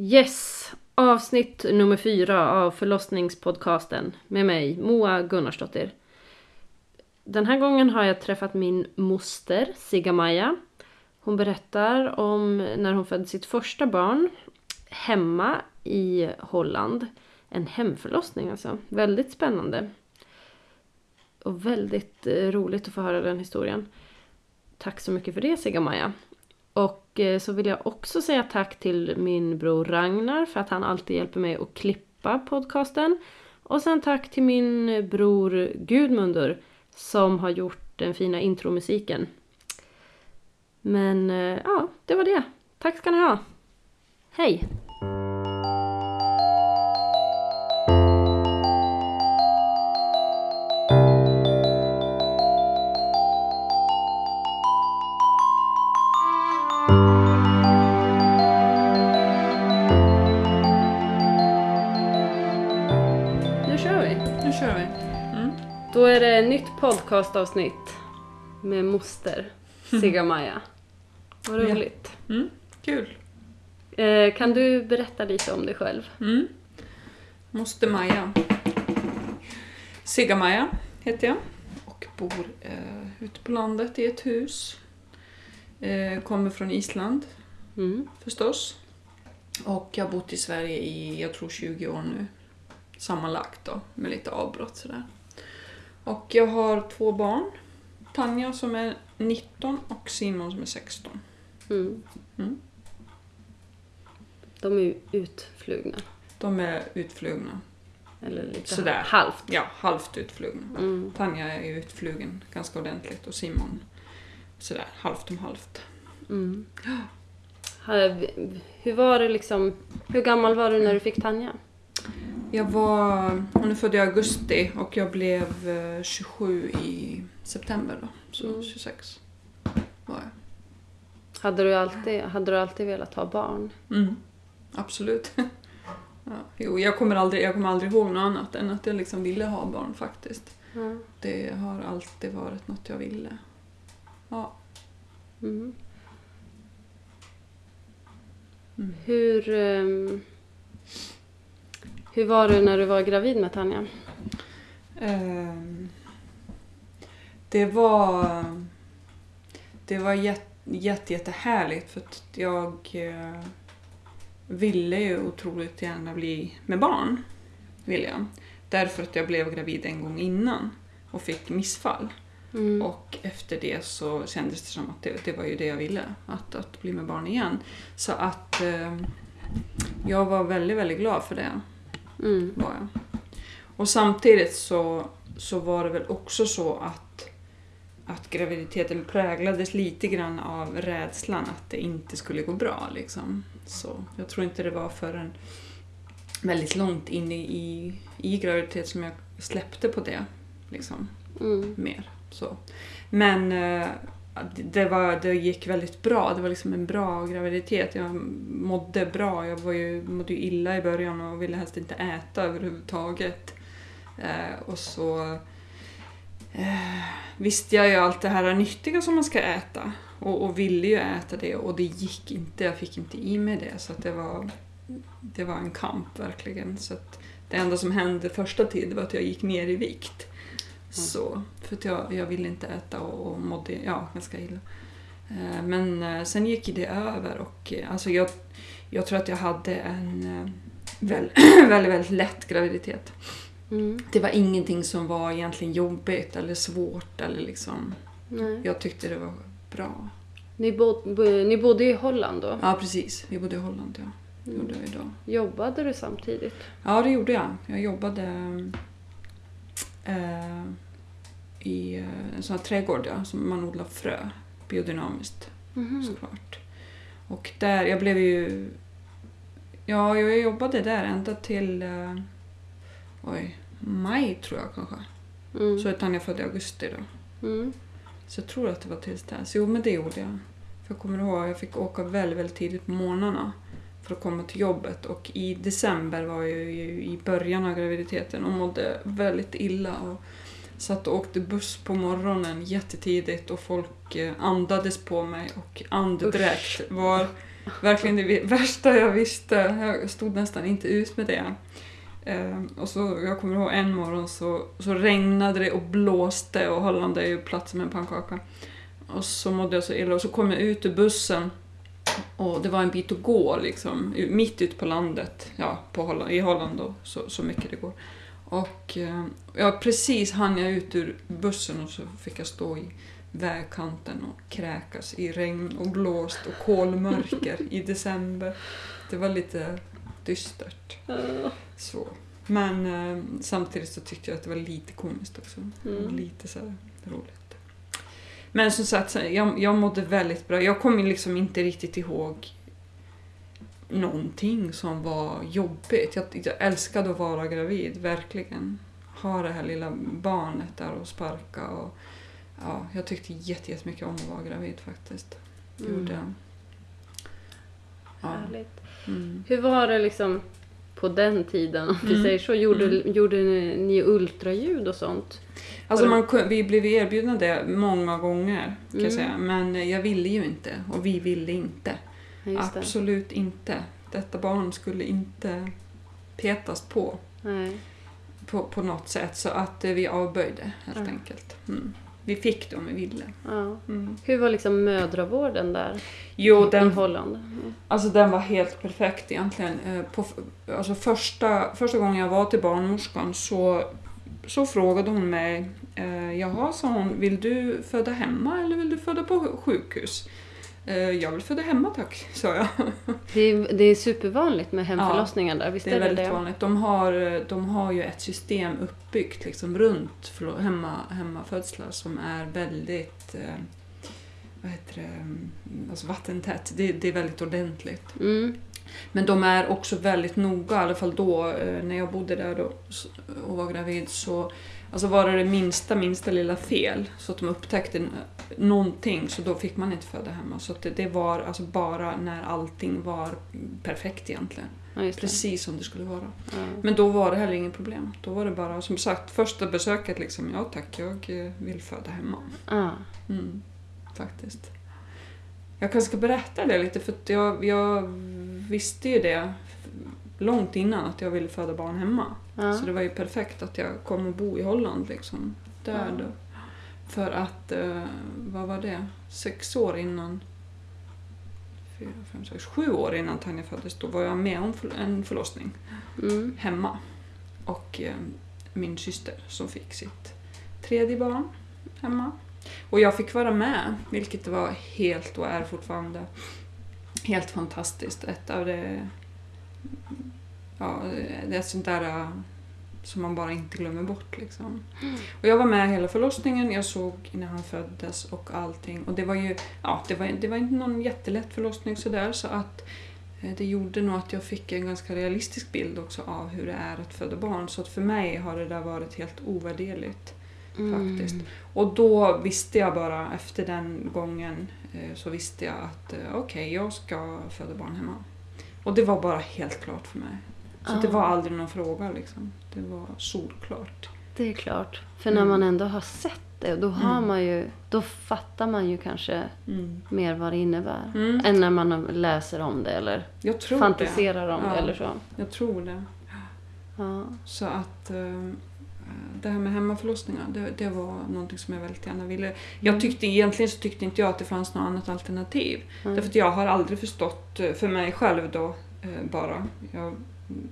Yes! Avsnitt nummer fyra av förlossningspodcasten med mig, Moa Gunnarsdottir. Den här gången har jag träffat min moster, Sigga-Maja. Hon berättar om när hon födde sitt första barn hemma i Holland. En hemförlossning alltså. Väldigt spännande. Och väldigt eh, roligt att få höra den historien. Tack så mycket för det Sigga-Maja. Och eh, så vill jag också säga tack till min bror Ragnar för att han alltid hjälper mig att klippa podcasten. Och sen tack till min bror Gudmundur som har gjort den fina intromusiken. Men eh, ja, det var det. Tack ska ni ha. Hej! Podcastavsnitt med moster Sigga-Maja. Vad Ja. roligt. Mm. Kul. Eh, kan du berätta lite om dig själv? Mm. Moster Maja. Sigga-Maja heter jag och bor eh, ute på landet i ett hus. Eh, kommer från Island Mm. förstås. Och jag har bott i Sverige i, jag tror 20 år nu. Sammanlagt då, med lite avbrott sådär. Och jag har två barn. Tanja som är 19 och Simon som är 16. Mm. Mm. De är ju utflugna. De är utflugna. Eller lite Sådär. halvt. Ja, halvt utflugna. Mm. Tanja är ju utflugen ganska ordentligt och Simon sådär halvt om halvt. Mm. Hur var det liksom, hur gammal var du när du fick Tanja? Jag var, hon är född i augusti och jag blev eh, 27 i september då. Så Mm. 26 var jag. Hade du alltid, hade du alltid velat ha barn? Mm, absolut. ja, jo, jag kommer, aldrig, jag kommer aldrig ihåg något annat än att jag liksom ville ha barn faktiskt. Ja. Det har alltid varit något jag ville. Ja. Mm. Mm. Hur, ehm, hur var du när du var gravid med Tanja? Ehm, det var... Det var jätte, jätte, jättehärligt för att jag eh, ville ju otroligt gärna bli med barn. Vill jag. Därför att jag blev gravid en gång innan och fick missfall. Mm. Och efter det så kändes det som att det, det var ju det jag ville, att, att bli med barn igen. Så att eh, jag var väldigt, väldigt glad för det Mm. var jag. Och samtidigt så, så var det väl också så att, att graviditeten präglades lite grann av rädslan att det inte skulle gå bra. Liksom. Så jag tror inte det var förrän väldigt långt in i, i, graviditet som jag släppte på det. Liksom, Mm. mer. Så. Men eh, det, var, det gick väldigt bra. Det var liksom en bra graviditet. Jag mådde bra. Jag var ju, mådde ju illa i början och ville helst inte äta överhuvudtaget. Eh, och så eh, visste jag ju allt det här nyttiga som man ska äta. Och, och ville ju äta det och det gick inte. Jag fick inte i mig det. Så att det, var, det var en kamp verkligen. Så att det enda som hände första tiden var att jag gick ner i vikt. Så, för att jag, jag ville inte äta och, och mådde ja, ganska illa. Eh, Men eh, sen gick det över och eh, alltså jag, jag tror att jag hade en eh, väl, väldigt, väldigt lätt graviditet. Mm. Det var ingenting som var egentligen jobbigt eller svårt eller liksom. Nej. Jag tyckte det var bra. Ni, bod, bo, ni bodde i Holland då? Ja, precis. Vi bodde i Holland, ja. Det gjorde vi då. Jobbade du samtidigt? Ja, det gjorde jag. Jag jobbade eh, i eh, en sån här trädgård ja, som man odlar frö. Biodynamiskt Mhm. såklart. Och där, jag blev ju... Ja, jag jobbade där ända till... Eh, oj, maj tror jag kanske. Mm. Så är Tanja född i augusti då. Mm. Så jag tror att det var tills dess. Jo, men det gjorde jag. För jag kommer ihåg jag fick åka väldigt, väldigt tidigt på morgnarna för att komma till jobbet. Och i december var jag ju i början av graviditeten och mådde väldigt illa. Och satt och åkte buss på morgonen jättetidigt och folk eh, andades på mig och andedräkt var verkligen det värsta jag visste. Jag stod nästan inte ut med det. Ehm, och så, jag kommer ihåg en morgon så, så regnade det och blåste och Holland är ju platt som en pannkaka. Och så mådde jag så illa och så kom jag ut ur bussen och det var en bit att gå liksom, mitt ute på landet, ja, på Holland, i Holland då, så, så mycket det går. Och eh, ja, precis hann jag ut ur bussen och så fick jag stå i vägkanten och kräkas i regn och blåst och kolmörker i december. Det var lite dystert. Så. Men eh, samtidigt så tyckte jag att det var lite komiskt också. Mm. Lite så här roligt. Men som sagt, jag, jag mådde väldigt bra. Jag kommer liksom inte riktigt ihåg någonting som var jobbigt. Jag, jag älskade att vara gravid, verkligen. Ha det här lilla barnet där och sparka. Och, ja, jag tyckte jättemycket om att vara gravid faktiskt. Gjorde jag. Ja. Härligt. Mm. Hur var det liksom på den tiden, om vi Mm. säger så? Gjorde, gjorde ni, ni ultraljud och sånt? Alltså man, vi blev erbjudna det många gånger kan jag Mm. säga. Men jag ville ju inte och vi ville inte. Ja. Absolut inte. Detta barn skulle inte petas på Nej. på, på något sätt. Så att eh, vi avböjde helt Ja. enkelt. Mm. Vi fick det om vi ville. Ja. Mm. Hur var liksom mödravården där Jo, i den, Holland? Mm. alltså den var helt perfekt egentligen. Eh, På, alltså första, första gången jag var till barnmorskan så, så frågade hon mig eh, Jaha, sa hon, vill du föda hemma eller vill du föda på sjukhus? Eh, jag vill föda hemma tack, sa jag. Det, är, det är supervanligt med hemförlossningar där, visst Det är väldigt det? vanligt. De har, de har ju ett system uppbyggt liksom runt hemma, hemmafödslar som är väldigt eh, vad heter det, mm, alltså vattentätt. Det, det är väldigt ordentligt. Mm. Men de är också väldigt noga, i alla fall då eh, när jag bodde där då, och var gravid så alltså var det det minsta, minsta lilla fel så att de upptäckte någonting så då fick man inte föda hemma. Så det, det var alltså bara när allting var perfekt egentligen. Ja. Precis som det skulle vara. Ja. Men då var det heller inget problem. Då var det bara som sagt första besöket liksom, ja tack jag eh, vill föda hemma. Ah. Mm, faktiskt. Jag kanske ska berätta det lite för jag, jag visste ju det långt innan att jag ville föda barn hemma. Ja. Så det var ju perfekt att jag kom och bo i Holland liksom. Där Ja. då. För att, eh, vad var det? Sex år innan fyra, fem, sex, sju år innan Tanja föddes, då var jag med om en förlossning Mm. hemma. Och eh, min syster som fick sitt tredje barn hemma. Och jag fick vara med, vilket var helt och är fortfarande helt fantastiskt. Ett av det... Ja, det är sånt där eh, som man bara inte glömmer bort. Liksom. Och jag var med hela förlossningen, jag såg när han föddes och allting. Och det var ju ja, det var, det var inte någon jättelätt förlossning sådär så att eh, det gjorde nog att jag fick en ganska realistisk bild också av hur det är att föda barn. Så att för mig har det där varit helt ovärderligt. Mm. faktiskt. Och då visste jag bara, efter den gången, så visste jag att eh, okej, jag ska föda barn hemma. Och det var bara helt klart för mig. Så Ah. det var aldrig någon fråga liksom. Det var solklart. Det är klart. För när Mm. man ändå har sett det, då, har Mm. man ju, då fattar man ju kanske Mm. mer vad det innebär. Mm. Än när man läser om det eller fantiserar om Ja. det eller så. det. Jag tror det. Ja. Så att eh, det här med hemmaförlossningar, det, det var någonting som jag väldigt gärna ville. Jag Mm. tyckte egentligen så tyckte inte jag att det fanns något annat alternativ. Mm. Därför att jag har aldrig förstått, eh, för mig själv då eh, bara, jag,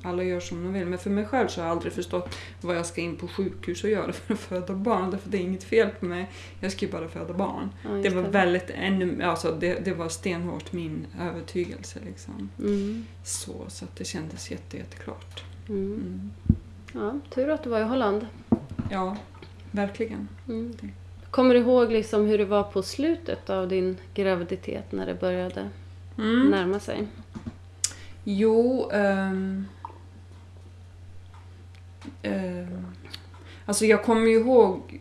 alla gör som de vill, men för mig själv så har jag aldrig förstått vad jag ska in på sjukhus och göra för att föda barn. Därför att det är inget fel på mig, jag ska ju bara föda barn. Ja, Det var väldigt, ännu, alltså det, det var stenhårt min övertygelse liksom. Mm. Så, så att det kändes jätte, jätteklart. Mm. Ja, tur att du var i Holland. Ja, verkligen. Mm. Kommer du ihåg liksom hur det var på slutet av din graviditet när det började Mm. närma sig? Jo, ehm, ehm, alltså jag kommer ihåg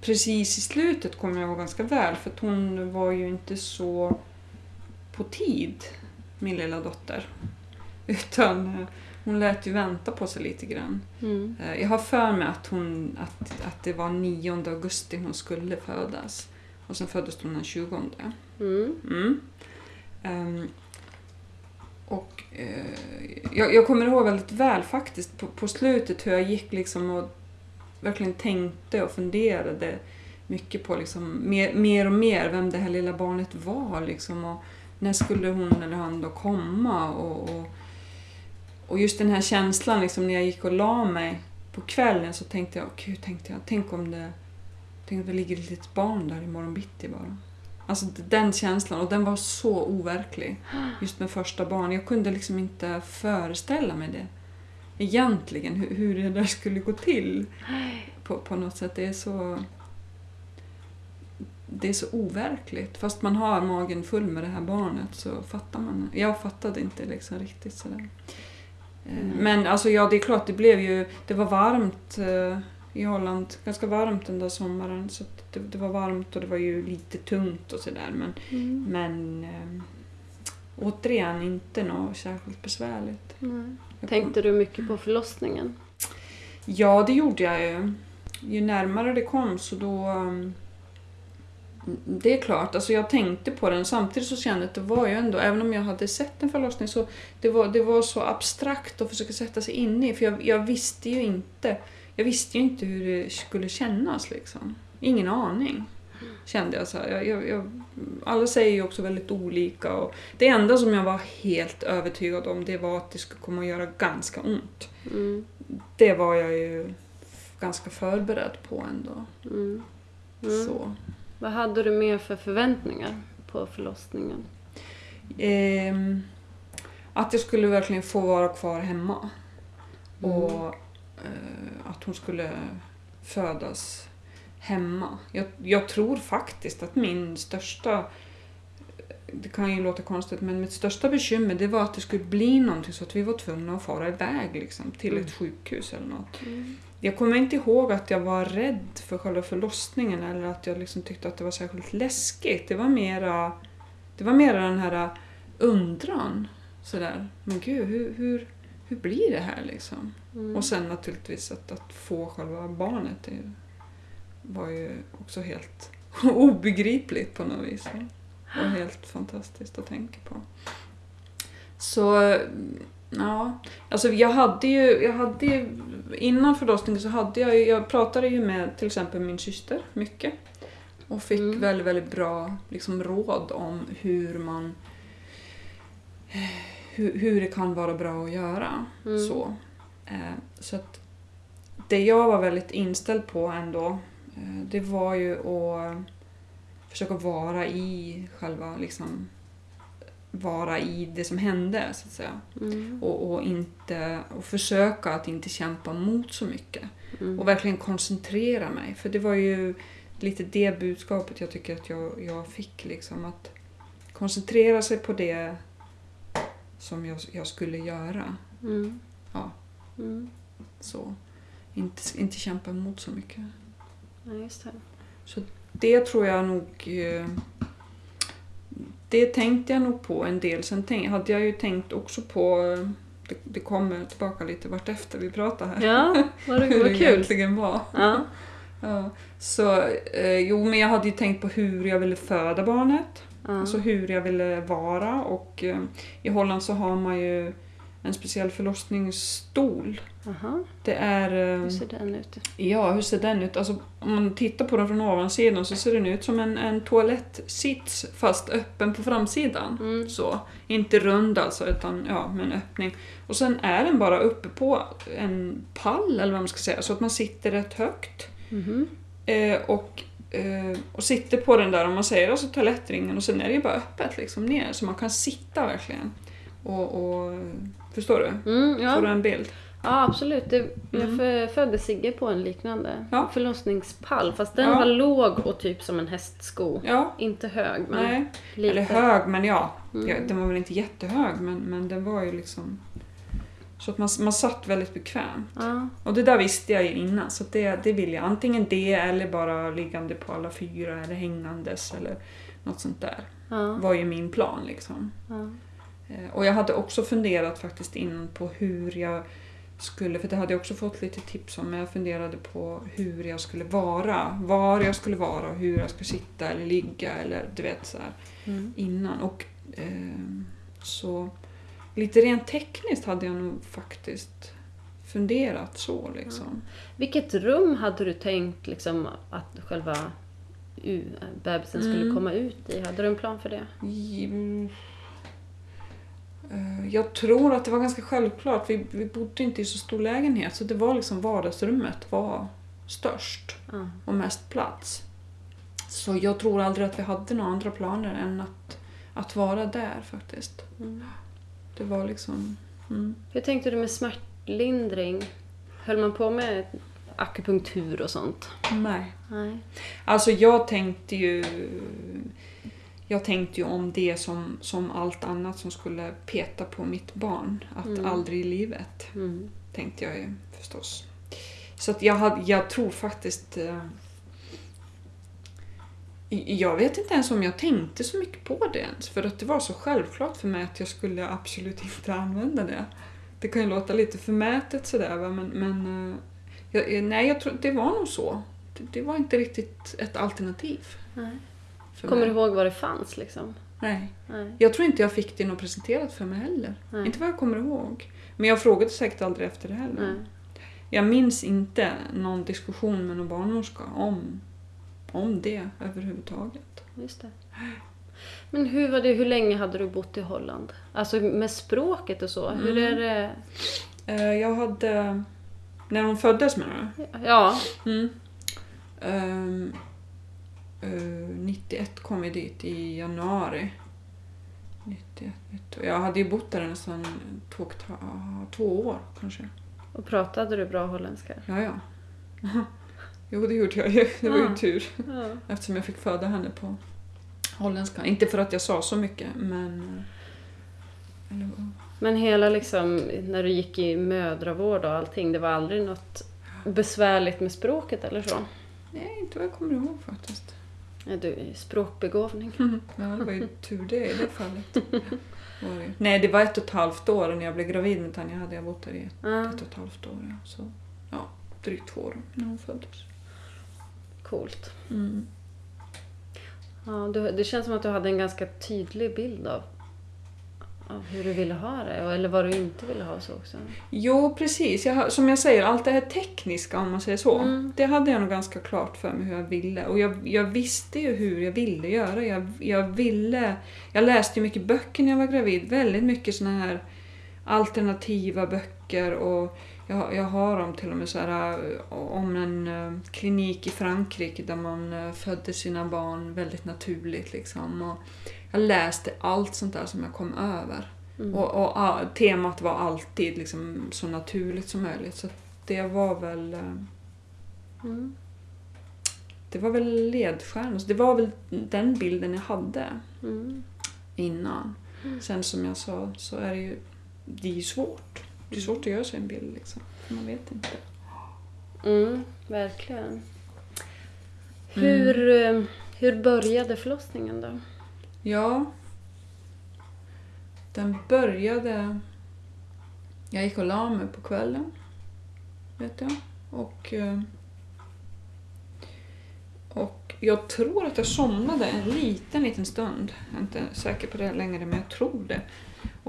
precis i slutet kommer jag ihåg ganska väl för hon var ju inte så på tid, min lilla dotter. Utan eh, hon lät ju vänta på sig lite grann. Mm. Eh, Jag har för mig att, hon, att, att det var 9 augusti hon skulle födas. Och sen föddes hon den 20. Mm. Mm. Ehm, och eh, jag, jag kommer ihåg väldigt väl faktiskt på, på slutet hur jag gick liksom och verkligen tänkte och funderade mycket på liksom, mer, mer och mer vem det här lilla barnet var. Liksom, och när skulle hon eller han då komma? Och, och, och just den här känslan liksom, när jag gick och la mig på kvällen så tänkte jag, gud, tänkte jag, tänk om det, tänk om det ligger ett litet barn där imorgon bitti bara. Alltså den känslan, och den var så overklig. Just med första barn. Jag kunde liksom inte föreställa mig det. Egentligen, hur, hur det där skulle gå till. På, på något sätt. Det är så... Det är så overkligt. Fast man har magen full med det här barnet så fattar man. Jag fattade inte liksom riktigt sådär. Mm. Men alltså ja, det är klart, det blev ju... Det var varmt eh, i Holland. Ganska varmt den där sommaren. Så det, det, var varmt och det var ju lite tungt och sådär. Men, mm. men äh, återigen inte något särskilt besvärligt. Mm. Tänkte du mycket på förlossningen? Ja, det gjorde jag ju. Ju närmare det kom så då... Det är klart, alltså jag tänkte på den samtidigt så kände jag att det var ju ändå, även om jag hade sett en förlossning så det var det var så abstrakt att försöka sätta sig in i för jag, jag visste ju inte jag visste ju inte hur det skulle kännas liksom. Ingen aning. Kände jag så jag, jag, jag, alla säger ju också väldigt olika. Och det enda som jag var helt övertygad om det var att det skulle komma att göra ganska ont. Mm. Det var jag ju ganska förberedd på ändå. Mm. Mm. Så. Vad hade du mer för förväntningar på förlossningen? Eh, att jag skulle verkligen få vara kvar hemma. Och mm. eh, att hon skulle födas hemma. Jag, jag, tror faktiskt att min största, det kan ju låta konstigt, men mitt största bekymmer det var att det skulle bli någonting så att vi var tvungna att fara iväg liksom, till mm. ett sjukhus eller något. Mm. Jag kommer inte ihåg att jag var rädd för själva förlossningen eller att jag liksom tyckte att det var särskilt läskigt. Det var mera, det var mera den här undran. Sådär, men gud, hur, hur, hur blir det här liksom? Mm. Och sen naturligtvis att, att få själva barnet. Det var ju också helt obegripligt på något vis. Och helt fantastiskt att tänka på. Så ja, alltså jag hade ju, jag hade ju, innan förlossningen så hade jag jag pratade ju med till exempel min syster mycket. Och fick mm. väldigt, väldigt bra liksom, råd om hur man hur, hur det kan vara bra att göra. Mm. Så. Eh, så att det jag var väldigt inställd på ändå, eh, det var ju att försöka vara i själva liksom vara i det som hände så att säga. Mm. Och, och, inte, och försöka att inte kämpa mot så mycket. Mm. Och verkligen koncentrera mig. För det var ju lite det budskapet jag tycker att jag, jag fick. Liksom, att koncentrera sig på det som jag, jag skulle göra. Mm. Ja. Mm. Så. Inte, inte kämpa emot så mycket. Ja, just det. Så det tror jag nog... Det tänkte jag nog på en del. Sen tänk, hade jag ju tänkt också på... Det, det kommer tillbaka lite vart efter vi pratar här. Ja, vad det, hur det kul. egentligen var. Ja. ja. Så, eh, jo, men jag hade ju tänkt på hur jag ville föda barnet. Ja. Alltså hur jag ville vara. Och eh, i Holland så har man ju en speciell förlossningsstol. Aha. Det är... Hur ser den ut? Ja, hur ser den ut? Alltså, om man tittar på den från ovansidan så ser den ut som en, en toalettsits fast öppen på framsidan. Mm. Så. Inte rund alltså, utan ja, med en öppning. Och sen är den bara uppe på en pall, eller vad man ska säga, så att man sitter rätt högt. Mm. Eh, och, eh, och sitter på den där, om man säger alltså toalettringen, och sen är det ju bara öppet liksom ner, så man kan sitta verkligen. och, och Förstår du? Mm, ja. Får du en bild? Ja absolut. Det, mm. Jag födde Sigge på en liknande ja. förlossningspall. Fast den ja. var låg och typ som en hästsko. Ja. Inte hög men Nej. lite. Eller hög men ja. Mm. Den var väl inte jättehög men, men den var ju liksom... Så att man, man satt väldigt bekvämt. Ja. Och det där visste jag ju innan så det, det vill jag. Antingen det eller bara liggande på alla fyra eller hängandes eller något sånt där. Ja. var ju min plan liksom. Eh, och jag hade också funderat faktiskt innan på hur jag skulle, för det hade jag också fått lite tips om, men jag funderade på hur jag skulle vara, var jag skulle vara och hur jag skulle sitta eller ligga eller du vet så här, mm. innan. Och eh, så lite rent tekniskt hade jag nog faktiskt funderat så liksom. Vilket rum hade du tänkt liksom, att själva bebisen skulle Mm. komma ut i? Hade du en plan för det? Mm. Eh, Jag tror att det var ganska självklart. Vi, vi bodde inte i så stor lägenhet så det var liksom vardagsrummet var störst Ja. och mest plats. Så jag tror aldrig att vi hade några andra planer än att, att vara där faktiskt. Mm. Det var liksom... Mm. Hur tänkte du med smärtlindring? Höll man på med akupunktur och sånt? Nej. Nej. Alltså jag tänkte ju... Jag tänkte ju om det som, som allt annat som skulle peta på mitt barn. Att Mm. aldrig i livet. Mm. tänkte jag ju förstås. Så att jag, hade, jag tror faktiskt... Eh, jag vet inte ens om jag tänkte så mycket på det ens. För att det var så självklart för mig att jag skulle absolut inte använda det. Det kan ju låta lite förmätet sådär va, men, men eh, jag, eh, nej, jag tror, det var nog så. Det, det var inte riktigt ett alternativ. Nej. Kommer du ihåg vad det fanns liksom? Nej. Nej. Jag tror inte jag fick det något presenterat för mig heller. Nej. Inte vad jag kommer ihåg. Men jag frågade säkert aldrig efter det heller. Nej. Jag minns inte någon diskussion med någon barnmorska om, om det överhuvudtaget. Just det. Men hur var det, hur länge hade du bott i Holland? Alltså med språket och så, hur Mm. är det? Eh, Jag hade... När hon föddes menar Ja, du? Mm. Ehm, eh, 91 kom vi dit i januari. 91, 92. Jag hade ju bott där nästan två, två år kanske. och pratade du bra holländska? Ja, ja. Jo, det gjorde jag ju. Det var ju Ja. tur. Ja. Eftersom jag fick föda henne på holländska. Inte för att jag sa så mycket, men... eh, Eller, Men hela liksom, när du gick i mödravård och allting, det var aldrig något besvärligt med språket eller så? nej, inte vad jag kommer ihåg faktiskt. Är du är språkbegåvning? Ja, det var ju tur det i det fallet. Nej, det var ett och ett halvt år när jag blev gravid med Tanja. hade jag bott där i ett, Ja, ett och ett halvt år. Ja. Så, ja, drygt två år när hon föddes. coolt. Mm. Ja, du, det känns som att du hade en ganska tydlig bild av, av hur du ville ha det, eller vad du inte ville ha så också. Jo, precis. Jag, som jag säger, allt det här tekniska om man säger så. Mm. Det hade jag nog ganska klart för mig hur jag ville. Och jag, jag visste ju hur jag ville göra. Jag, jag ville... Jag läste ju mycket böcker när jag var gravid. Väldigt mycket såna här alternativa böcker. Och jag, jag har dem till och med så här, eh, om en eh, klinik i Frankrike där man eh, födde sina barn väldigt naturligt. Liksom. Och jag läste allt sånt där som jag kom över. Mm. Och, och ah, temat var alltid liksom så naturligt som möjligt. Så det var väl Mm. det var väl ledstjärnor. Så Det var väl den bilden jag hade Mm. innan. Sen som jag sa så är det ju, det är ju svårt. Det är svårt att göra sig en bild liksom. Man vet inte. Mm, verkligen. Hur, eh, hur började förlossningen då? Ja. Den började... Jag gick och la mig på kvällen. Vet jag. Och... eh, Och jag tror att jag somnade en liten, liten stund. Jag är inte säker på det längre, men jag tror det.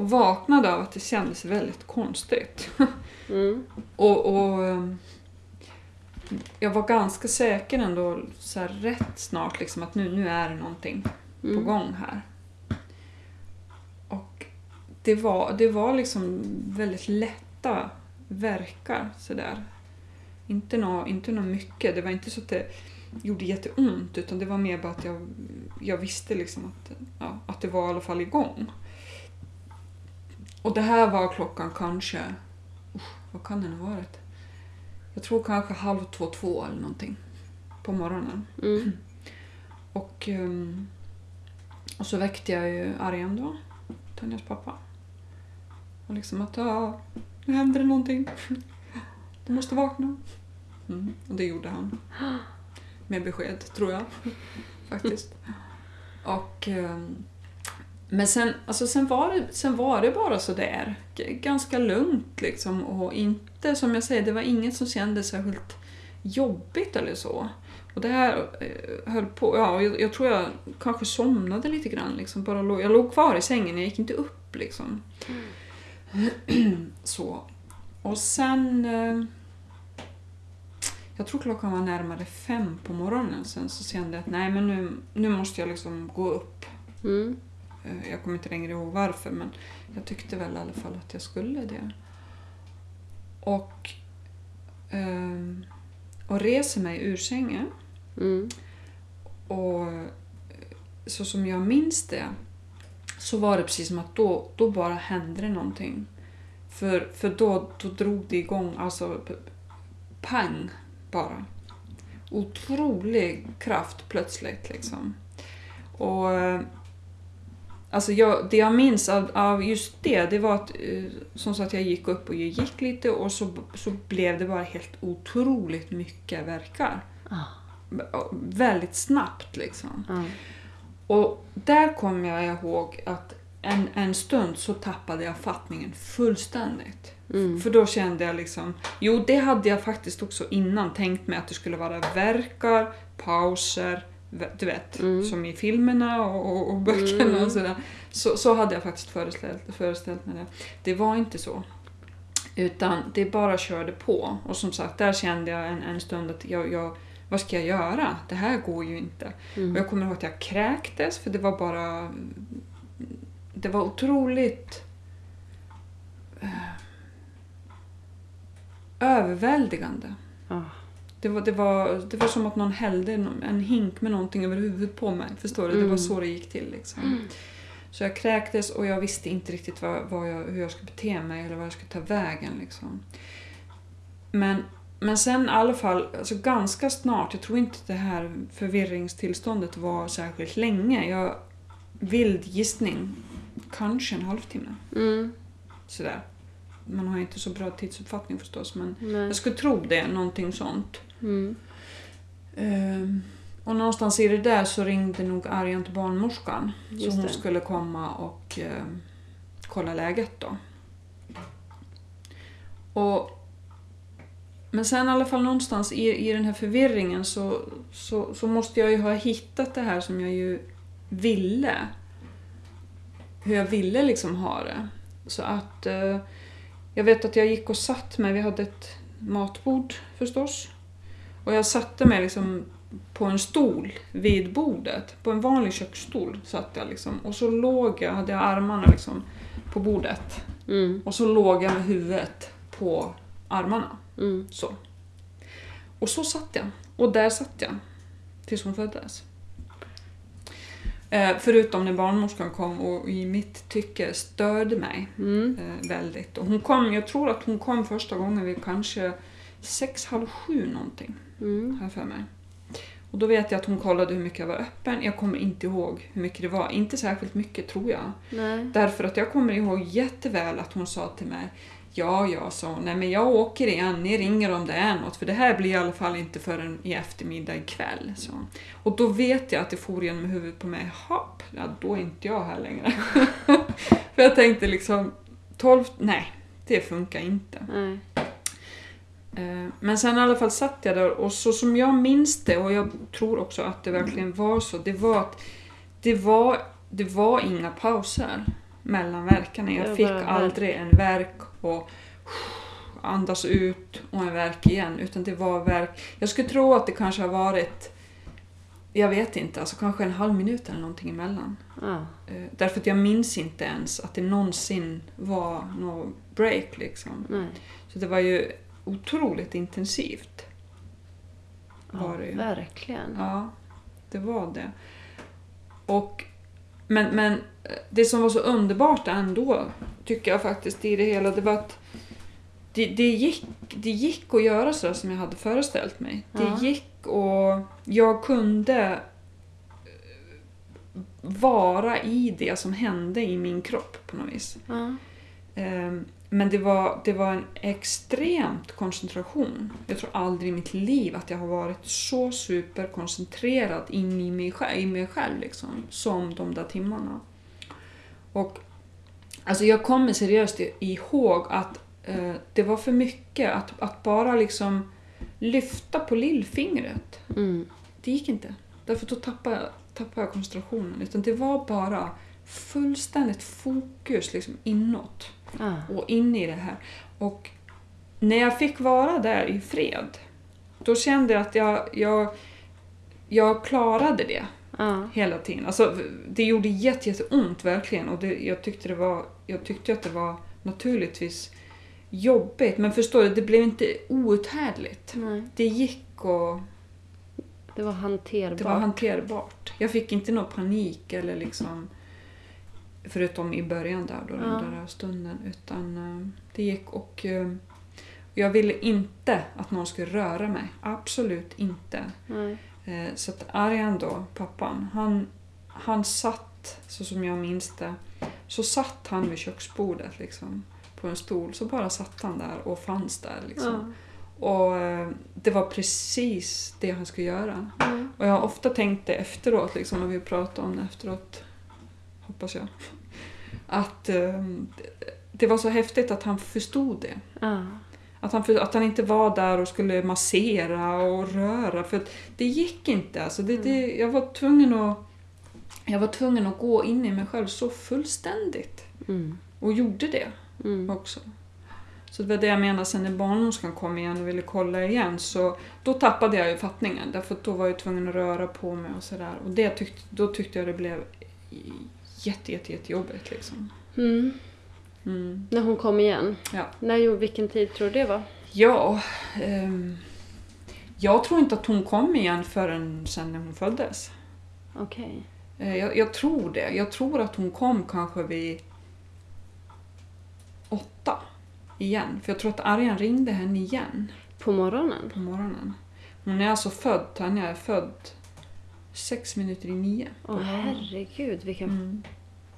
Och vaknade av att det kändes väldigt konstigt. Mm. Och, och ehm, jag var ganska säker ändå så här rätt snart liksom att nu, nu är det någonting på Mm. gång här. Och det var, det var liksom väldigt lätta verkar sådär. Inte nå inte nå mycket. Det var inte så att det gjorde jätteont utan det var mer bara att jag, jag visste liksom att, ja, att det var i alla fall igång. Och det här var klockan kanske, usch, vad kan den ha varit? Jag tror kanske halv två, två eller någonting på morgonen. Mm. Och, ehm, och så väckte jag ju Arjan då, Tanjas pappa. Och liksom att ja, nu händer det någonting. Du måste vakna. Mm, och det gjorde han. Med besked, tror jag. Faktiskt. Och, ehm, men sen, alltså sen, var det, sen var det bara så där. G- Ganska lugnt liksom. Och inte, som jag säger, det var inget som kändes särskilt jobbigt eller så. Och det här eh, höll på, ja, jag, jag tror jag kanske somnade lite grann. Liksom, bara låg, jag låg kvar i sängen, jag gick inte upp liksom. så. Och sen... Eh, jag tror klockan var närmare fem på morgonen. Sen så kände jag att nej men nu, nu måste jag liksom gå upp. Mm. Eh, Jag kommer inte längre ihåg varför men jag tyckte väl i alla fall att jag skulle det. Och, ehm, och reser mig ur sängen. Mm. Och så som jag minns det så var det precis som att då, då bara hände det någonting. För, för då, då drog det igång, alltså pang bara. Otrolig kraft plötsligt liksom. Och eh, alltså jag, det jag minns av, av just det, det var att eh, som sagt jag gick upp och jag gick lite och så, så blev det bara helt otroligt mycket verkar. Ah. Väldigt snabbt liksom. Ja. Och där kommer jag ihåg att en, en stund så tappade jag fattningen fullständigt. Mm. För då kände jag liksom, jo det hade jag faktiskt också innan tänkt mig att det skulle vara verkar, pauser, du vet, Mm. som i filmerna och, och, och böckerna Mm. och sådär. Så, så hade jag faktiskt föreställt, föreställt mig det. Det var inte så. Utan det bara körde på. Och som sagt, där kände jag en, en stund att jag, jag, vad ska jag göra? Det här går ju inte. Och Mm. jag kommer ihåg att jag kräktes för det var bara... Det var otroligt... eh, överväldigande. Ah. Det var, det, var, det var som att någon hällde en hink med någonting över huvudet på mig. Förstår du? Det var Mm. så det gick till. Liksom. Så jag kräktes och jag visste inte riktigt vad, vad jag, hur jag skulle bete mig eller vad jag skulle ta vägen. Liksom. Men, men sen i alla fall, alltså ganska snart, jag tror inte det här förvirringstillståndet var särskilt länge. Jag, vild gissning, kanske en halvtimme. Mm. Sådär. Man har inte så bra tidsuppfattning förstås, men Nej. jag skulle tro det, någonting sånt. Mm. Ehm, och någonstans i det där så ringde nog Arjan till barnmorskan. Så Just hon det. skulle komma och eh, kolla läget då. Och, men sen i alla fall någonstans i, i den här förvirringen så, så, så måste jag ju ha hittat det här som jag ju ville. Hur jag ville liksom ha det. Så att eh, jag vet att jag gick och satt mig, vi hade ett matbord förstås. Och jag satte mig liksom på en stol vid bordet. På en vanlig köksstol satt jag liksom. Och så låg jag, hade jag armarna liksom på bordet. Mm. Och så låg jag med huvudet på armarna. Mm. Så. Och så satt jag. Och där satt jag. Tills hon föddes. Eh, förutom när barnmorskan kom och i mitt tycke störde mig Mm. eh, väldigt. Och hon kom, jag tror att hon kom första gången vid kanske sex, halv sju någonting. Mm. Här för mig. Och då vet jag att hon kollade hur mycket jag var öppen. Jag kommer inte ihåg hur mycket det var. Inte särskilt mycket tror jag. Nej. Därför att jag kommer ihåg jätteväl att hon sa till mig Ja, ja, sa hon. Nej, men jag åker igen. Ni ringer om det är något. För det här blir i alla fall inte förrän i eftermiddag ikväll. Så. Och då vet jag att det for genom huvudet på mig. Hopp, ja, då är inte jag här längre. för jag tänkte liksom 12, nej, det funkar inte. Nej. Eh, Men sen i alla fall satt jag där och så som jag minns det och jag tror också att det verkligen var så. Det var att det var, det var inga pauser mellan verkarna. Jag fick aldrig en verk och andas ut och en verk igen. Utan det var verk. Jag skulle tro att det kanske har varit, jag vet inte, alltså kanske en halv minut eller någonting emellan. Ah. Därför att jag minns inte ens att det någonsin var något break liksom. Nej. Så det var ju otroligt intensivt. Var det ju. verkligen. Ja, det var det. Och, men, men det som var så underbart ändå, tycker jag faktiskt i det hela, det var att det, det, gick, det gick att göra så som jag hade föreställt mig. Det Ja. gick och jag kunde vara i det som hände i min kropp på något vis. Ja. Ehm, Men det var, det var en extremt koncentration. Jag tror aldrig i mitt liv att jag har varit så superkoncentrerad in i mig själv, i mig själv liksom, som de där timmarna. Och alltså jag kommer seriöst ihåg att eh, det var för mycket att, att bara liksom lyfta på lillfingret. Mm. Det gick inte. Därför då tappade jag, tappade jag koncentrationen. Utan det var bara fullständigt fokus liksom inåt. Ja. och in i det här. Och när jag fick vara där i fred, då kände jag att jag, jag, jag klarade det Ja. hela tiden. Alltså, det gjorde jätte, jätteont verkligen och det, jag, tyckte det var, jag tyckte att det var naturligtvis jobbigt. Men förstår du, det blev inte outhärdligt. Nej. Det gick och Det var hanterbart. det var hanterbart. Jag fick inte någon panik eller liksom förutom i början där då, Ja. den där stunden. Utan eh, det gick och eh, jag ville inte att någon skulle röra mig. Absolut inte. Nej. Eh, Så att Arjan då, pappan, han, han satt, så som jag minns det, så satt han vid köksbordet liksom, på en stol. Så bara satt han där och fanns där. Liksom. Ja. Och det var precis det han skulle göra. Mm. Och jag har ofta tänkt det efteråt, liksom, när vi pratar om det efteråt, hoppas jag. Att eh, det var så häftigt att han förstod det. Ja. Att han, att han inte var där och skulle massera och röra. För att det gick inte. Alltså det, det, jag, var tvungen att, jag var tvungen att gå in i mig själv så fullständigt. Mm. Och gjorde det Mm. också. Så det var det jag menade sen när barnmorskan kom igen och ville kolla igen. Så då tappade jag ju fattningen. Därför att då var jag tvungen att röra på mig och sådär. Och det tyckte, då tyckte jag det blev jätte, jätte, jättejobbigt liksom. Mm. Mm. När hon kom igen. Ja. När, vilken tid tror du det var? Ja, ehm, jag tror inte att hon kom igen förrän sen när hon föddes. Okej. Eh, jag, jag tror det. Jag tror att hon kom kanske vid åtta igen. För jag tror att Arjan ringde henne igen På morgonen? på morgonen. Hon är alltså född, Tanja är född sex minuter i nio. Åh herregud vilken Mm,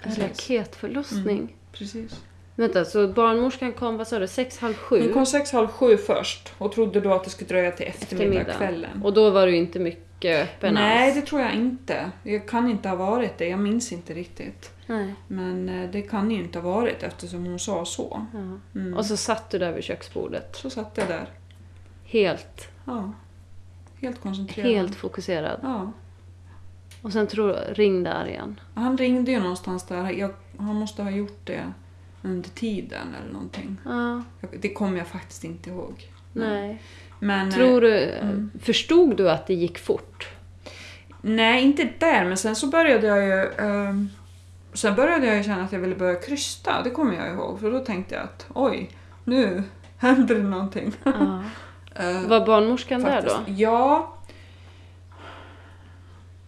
raketförlossning. Mm. Precis. Vänta, så barnmorskan kom, vad sa du, sex, halv sju? Hon kom sex, halv sju först och trodde då att det skulle dröja till eftermiddag, Eftermiddag. kvällen. Och då var du inte mycket öppen Nej, alls? det tror jag inte. Jag kan inte ha varit det. Jag minns inte riktigt. Nej. Men eh, det kan ju inte ha varit eftersom hon sa så. Ja. Mm. Och så satt du där vid köksbordet. Så satt jag där. Helt, Ja. Helt koncentrerad. helt fokuserad. Ja. Och sen tror, ringde Arjan. Han ringde ju någonstans där. Jag, han måste ha gjort det under tiden eller någonting. Ja, Det kommer jag faktiskt inte ihåg. nej. Men, eh, Tror du, mm. förstod du att det gick fort? Nej, inte där. Men sen så började jag ju... ehm, sen började jag ju känna att jag ville börja krysta. Det kommer jag ihåg. För då tänkte jag att oj, nu händer det någonting. Ja. Eh, Var barnmorskan där faktiskt. då? Ja.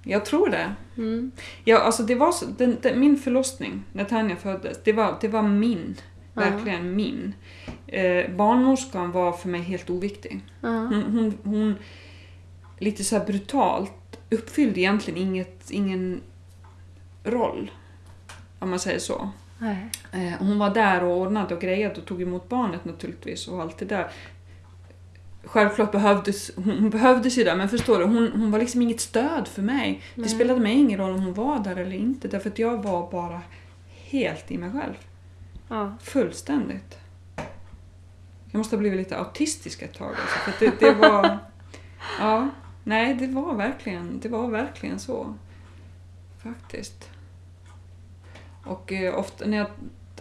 Jag tror det. Mm. Ja, alltså det var så, den, den, min förlossning när Tanja föddes, det var, det var min. Ja. Verkligen min. Eh, barnmorskan var för mig helt oviktig. Ja. Hon, hon, hon lite så brutalt uppfyllde egentligen inget, ingen roll. Om man säger så. Nej. Eh, hon var där och ordnade och grejade och tog emot barnet naturligtvis och allt det där. Självklart behövdes hon behövdes ju där, men förstår du, hon, hon var liksom inget stöd för mig. Det Nej. spelade mig ingen roll om hon var där eller inte, därför att jag var bara helt i mig själv. Ja. Fullständigt. Jag måste ha blivit lite autistisk ett tag. Alltså, för det, det var... Ja, nej, det var verkligen, det var verkligen så. Faktiskt. Och eh, ofta när jag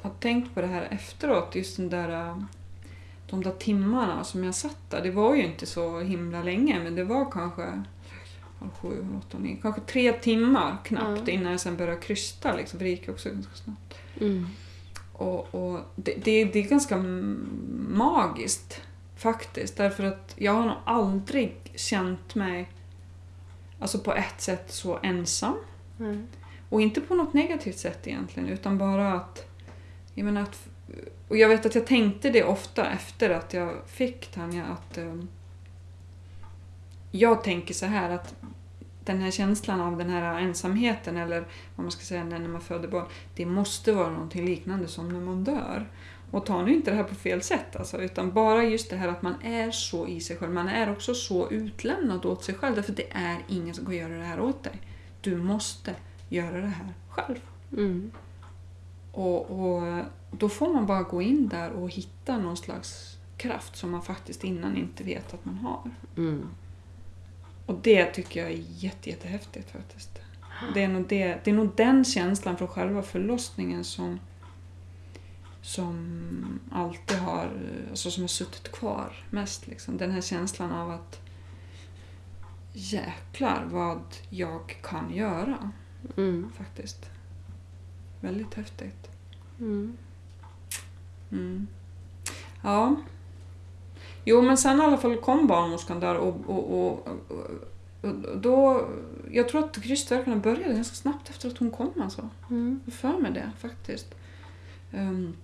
har tänkt på det här efteråt, just den där, eh, de där timmarna som jag satt där. Det var ju inte så himla länge, men det var kanske sju, åtta, nio, kanske tre timmar knappt Ja. innan jag sen började krysta. Liksom, för det gick också ganska snabbt. Mm. Och, och det, det, det är ganska magiskt faktiskt. Därför att jag har nog aldrig känt mig alltså på ett sätt så ensam. Nej. Och inte på något negativt sätt egentligen, utan bara att... Jag menar att och jag vet att jag tänkte det ofta efter att jag fick Tanja, att... eh, jag tänker så här att den här känslan av den här ensamheten, eller vad man ska säga när man föder barn, det måste vara någonting liknande som när man dör. Och ta nu inte det här på fel sätt, alltså, utan bara just det här att man är så i sig själv. Man är också så utlämnad åt sig själv, därför att det är ingen som kan göra det här åt dig. Du måste göra det här själv. Mm. Och, och då får man bara gå in där och hitta någon slags kraft som man faktiskt innan inte vet att man har. Mm. Och det tycker jag är jätte, jättehäftigt faktiskt. Det är, nog det, det är nog den känslan från själva förlossningen som, som alltid har, alltså som har suttit kvar mest. Liksom. Den här känslan av att jäklar vad jag kan göra Mm. faktiskt. Väldigt häftigt. Mm. Mm. Ja. Jo, men sen i alla fall kom barnmorskan där och, och, och, och, då... Jag tror att krystvärkarna började ganska snabbt efter att hon kom alltså. Mm. Jag för mig det faktiskt. Ehm,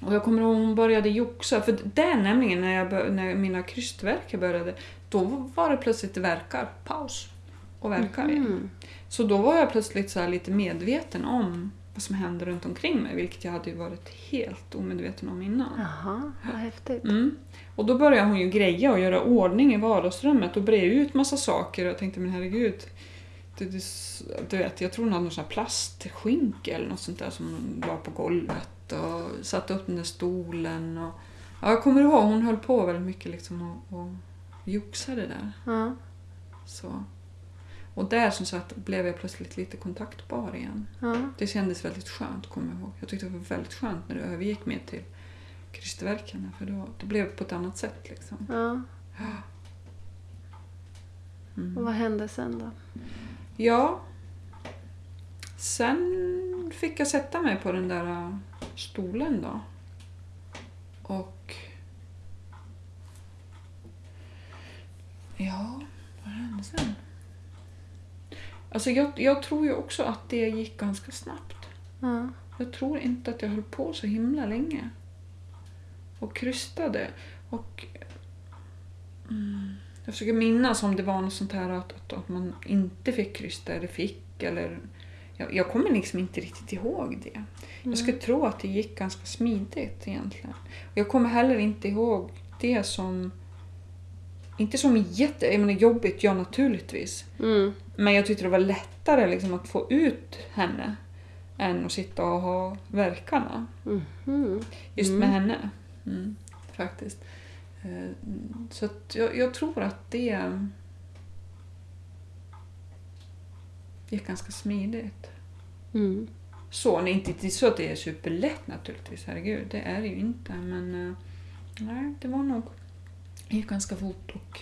och jag kommer ihåg hon började joxa. För det nämligen när, jag när mina krystvärkar började, då var det plötsligt verkar, paus och verkar igen. Mm. Så då var jag plötsligt så här lite medveten om vad som hände runt omkring mig, vilket jag hade ju varit helt omedveten om innan. Jaha, vad häftigt. Mm. Och då började hon ju greja och göra ordning i vardagsrummet och bre ut massa saker och jag tänkte men herregud. Det, det, du vet, jag tror hon hade någon sån här plastskynke eller något sånt där som la på golvet och satte upp den där stolen. Och, ja, jag kommer ihåg, hon höll på väldigt mycket liksom och, och joxade där. Ja. Så. Och där som sagt blev jag plötsligt lite kontaktbar igen. Ja. Det kändes väldigt skönt, kommer jag ihåg. Jag tyckte det var väldigt skönt när det övergick mer till krystvärkarna för då, det blev på ett annat sätt. Liksom. ja. Och Mm. vad hände sen då? Ja. Sen fick jag sätta mig på den där äh, stolen då. Och... Ja, vad hände sen? Alltså jag, jag tror ju också att det gick ganska snabbt. Ja. Jag tror inte att jag höll på så himla länge. Och krystade. Och... Mm, jag försöker minnas om det var något sånt här att, att, att man inte fick krysta eller fick eller... Jag, jag kommer liksom inte riktigt ihåg det. Jag skulle tro att det gick ganska smidigt egentligen. Och jag kommer heller inte ihåg det som... Inte som jätte... Jag menar jobbigt, ja naturligtvis. Mm. Men jag tyckte det var lättare liksom att få ut henne än att sitta och ha verkarna. Mhm. Just Mm. med henne. Mm, faktiskt. Eh, Så jag, jag tror att det gick ganska smidigt. Mm. Så, nej, inte, inte så att det är superlätt naturligtvis, herregud. Det är det ju inte. Men eh, nej, det var nog... Det gick ganska fort och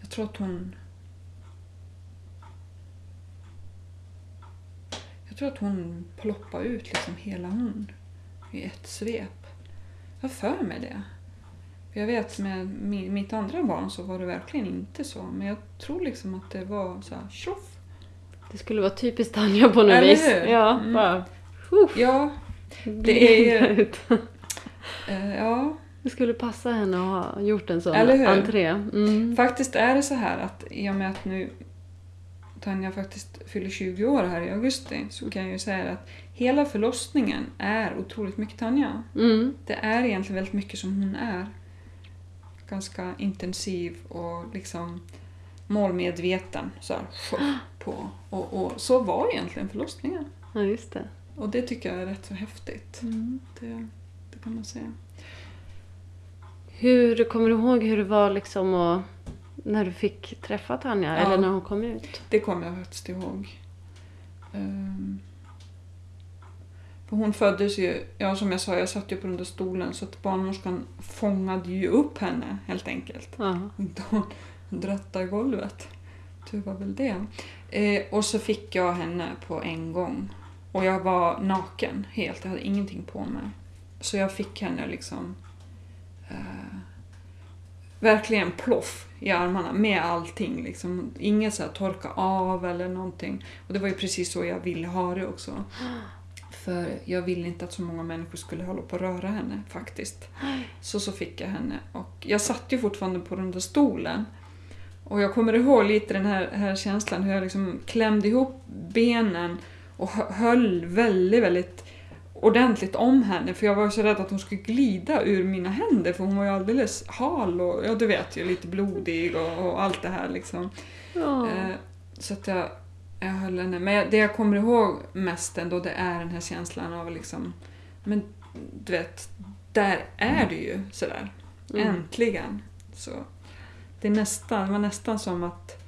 jag tror att hon... Jag tror att hon ploppade ut liksom hela hon i ett svep. Jag för mig det. För jag vet med mi- mitt andra barn så var det verkligen inte så. Men jag tror liksom att det var så här tjoff. Det skulle vara typiskt Tanja på något Eller vis. hur? Ja, Mm. bara... Ja, det är ju- eh, ja. Det skulle passa henne att ha gjort en sån entré. Mm. Faktiskt är det så här att i och med att nu Tanja faktiskt fyller 20 år här i augusti så kan jag ju säga att hela förlossningen är otroligt mycket Tanja. Mm. Det är egentligen väldigt mycket som hon är. Ganska intensiv och liksom målmedveten. Så här, på. Och, och så var egentligen förlossningen. Ja, just det. Och det tycker jag är rätt så häftigt. Mm. Det, det kan man säga. Hur, kommer du ihåg hur det var liksom och, när du fick träffa Tanja? Ja. Eller när hon kom ut? Det kommer jag faktiskt ihåg. Ehm, för hon föddes ju, ja som jag sa, jag satt ju på den där stolen så att barnmorskan fångade ju upp henne helt enkelt. Ja. Inte hon drattade i golvet. Tur var väl det. Eh, och så fick jag henne på en gång. Och jag var naken helt, jag hade ingenting på mig. Så jag fick henne liksom verkligen ploff i armarna med allting. Liksom. Inget så här torka av eller någonting. Och det var ju precis så jag ville ha det också. För jag ville inte att så många människor skulle hålla på att röra henne faktiskt. Så så fick jag henne. Och jag satt ju fortfarande på den där stolen. Och jag kommer ihåg lite den här, här känslan hur jag liksom klämde ihop benen och höll väldigt, väldigt ordentligt om henne för jag var så rädd att hon skulle glida ur mina händer för hon var ju alldeles hal och ja du vet ju lite blodig och, och allt det här liksom. Ja. Eh, så att jag, jag höll henne. Men jag- det jag kommer ihåg mest ändå det är den här känslan av liksom, men du vet, där är du ju sådär. Mm. Äntligen. Så det, är nästan, det var nästan som att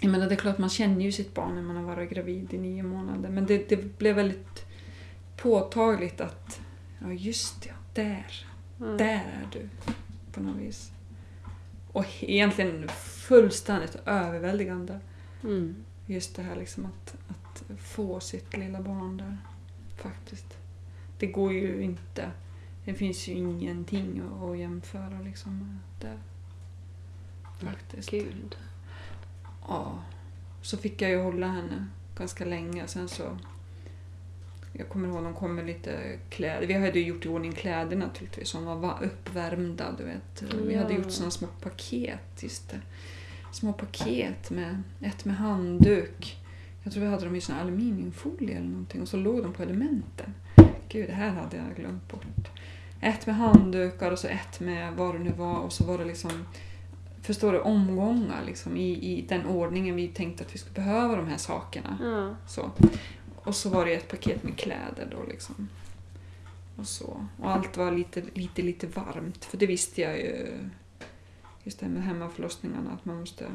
jag menar, det är klart man känner ju sitt barn när man har varit gravid i nio månader men det, det blev väldigt påtagligt att Ja, just det. Där. Mm. Där är du. På något vis. Och egentligen fullständigt överväldigande. Mm. Just det här liksom att, att få sitt lilla barn där. Faktiskt. Det går ju inte. Det finns ju ingenting att, jämföra liksom det. Faktiskt. Gud. Ja. Så fick jag ju hålla henne ganska länge. Sen så... Jag kommer ihåg de kom med lite kläder. Vi hade gjort i ordning kläder naturligtvis som var va- uppvärmda. Du vet. Vi hade gjort såna små paket. Just det. Små paket med ett med handduk. Jag tror vi hade dem i sån aluminiumfolie eller någonting och så låg de på elementen. Gud, det här hade jag glömt bort. Ett med handdukar och så ett med vad det nu var och så var det liksom Förstår du? Omgångar liksom, i, i den ordningen vi tänkte att vi skulle behöva de här sakerna. Ja. Så. Och så var det ett paket med kläder då liksom. Och så. Och allt var lite, lite, lite varmt. För det visste jag ju. Just det här med hemmaförlossningarna. Att man måste,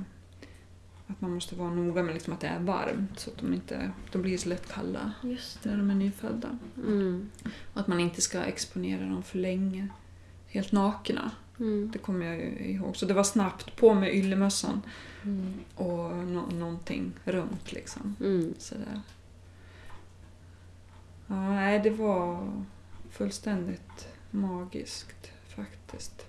att man måste vara noga med liksom att det är varmt. Så att de inte de blir så lätt kalla Just när det. de är nyfödda. Mm. Och att man inte ska exponera dem för länge. Helt nakna. Mm. Det kommer jag ju ihåg. Så det var snabbt på med yllemössan Mm. och nå- någonting runt liksom. Mm. Sådär. Ja, nej, det var fullständigt magiskt faktiskt.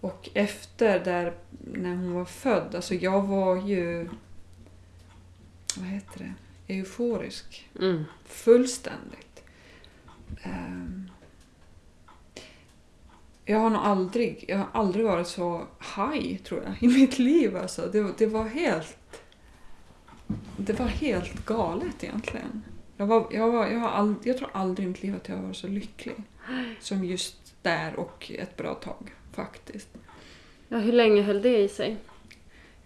Och efter där, när hon var född, alltså jag var ju, vad heter det, euforisk. Mm. Fullständigt. Ehm, jag har nog aldrig, jag har aldrig varit så high tror jag i mitt liv. Alltså. Det, det var helt det var helt galet egentligen. Jag, var, jag, var, jag, har ald, jag tror aldrig i mitt liv att jag har varit så lycklig som just där och ett bra tag faktiskt. Ja, hur länge höll det i sig?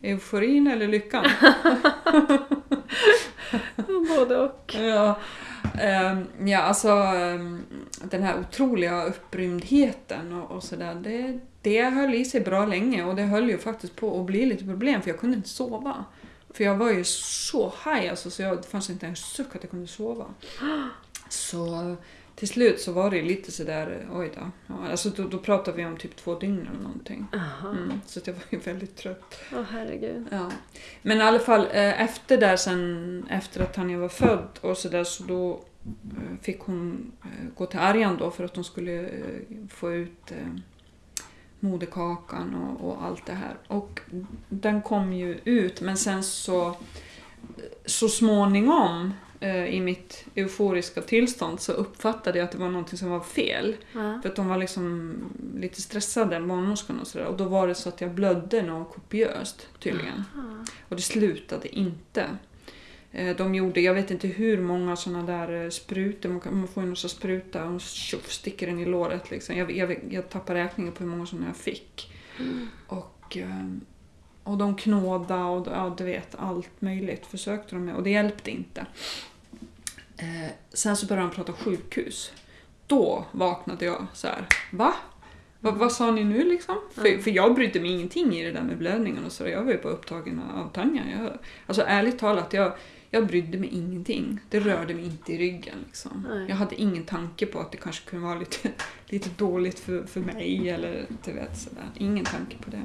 Euforin eller lyckan? Både och. Ja, ehm, ja alltså ehm, den här otroliga upprymdheten och, och sådär. Det, det höll i sig bra länge och det höll ju faktiskt på att bli lite problem för jag kunde inte sova. För jag var ju så high alltså så jag, det fanns inte en suck att jag kunde sova. Så till slut så var det lite sådär, oj då. Ja, alltså då, då pratade vi om typ två dygn eller någonting. Mm, så att jag var ju väldigt trött. Åh herregud. Ja. Men i alla fall eh, efter där sen, efter att Tanja var född och sådär så då eh, fick hon eh, gå till Arjan då för att de skulle få ut moderkakan och, och allt det här. Och den kom ju ut men sen så så småningom eh, i mitt euforiska tillstånd så uppfattade jag att det var någonting som var fel. Ja. För att de var liksom lite stressade, barnmorskan och sådär. Och då var det så att jag blödde något kopiöst tydligen. Ah. Och det slutade inte. Eh, De gjorde, jag vet inte hur många såna där eh, sprutor, man, kan, man får ju någon spruta och tjoff, sticker den i låret. Liksom. Jag, jag, jag tappar räkningen på hur många såna jag fick. Och, eh, och de knåda och ja, du vet, allt möjligt försökte de med och det hjälpte inte. Eh, sen så började de prata sjukhus. Då vaknade jag så här, va? Va, vad sa ni nu liksom? För, Mm. för jag brydde mig ingenting i det där med blödningen och så. Jag var ju bara upptagen av Tanja. Jag, alltså ärligt talat, jag, jag brydde mig ingenting. Det rörde mig inte i ryggen. Liksom. Jag hade ingen tanke på att det kanske kunde vara lite, lite dåligt för, för mig eller du vet sådär. Ingen tanke på det.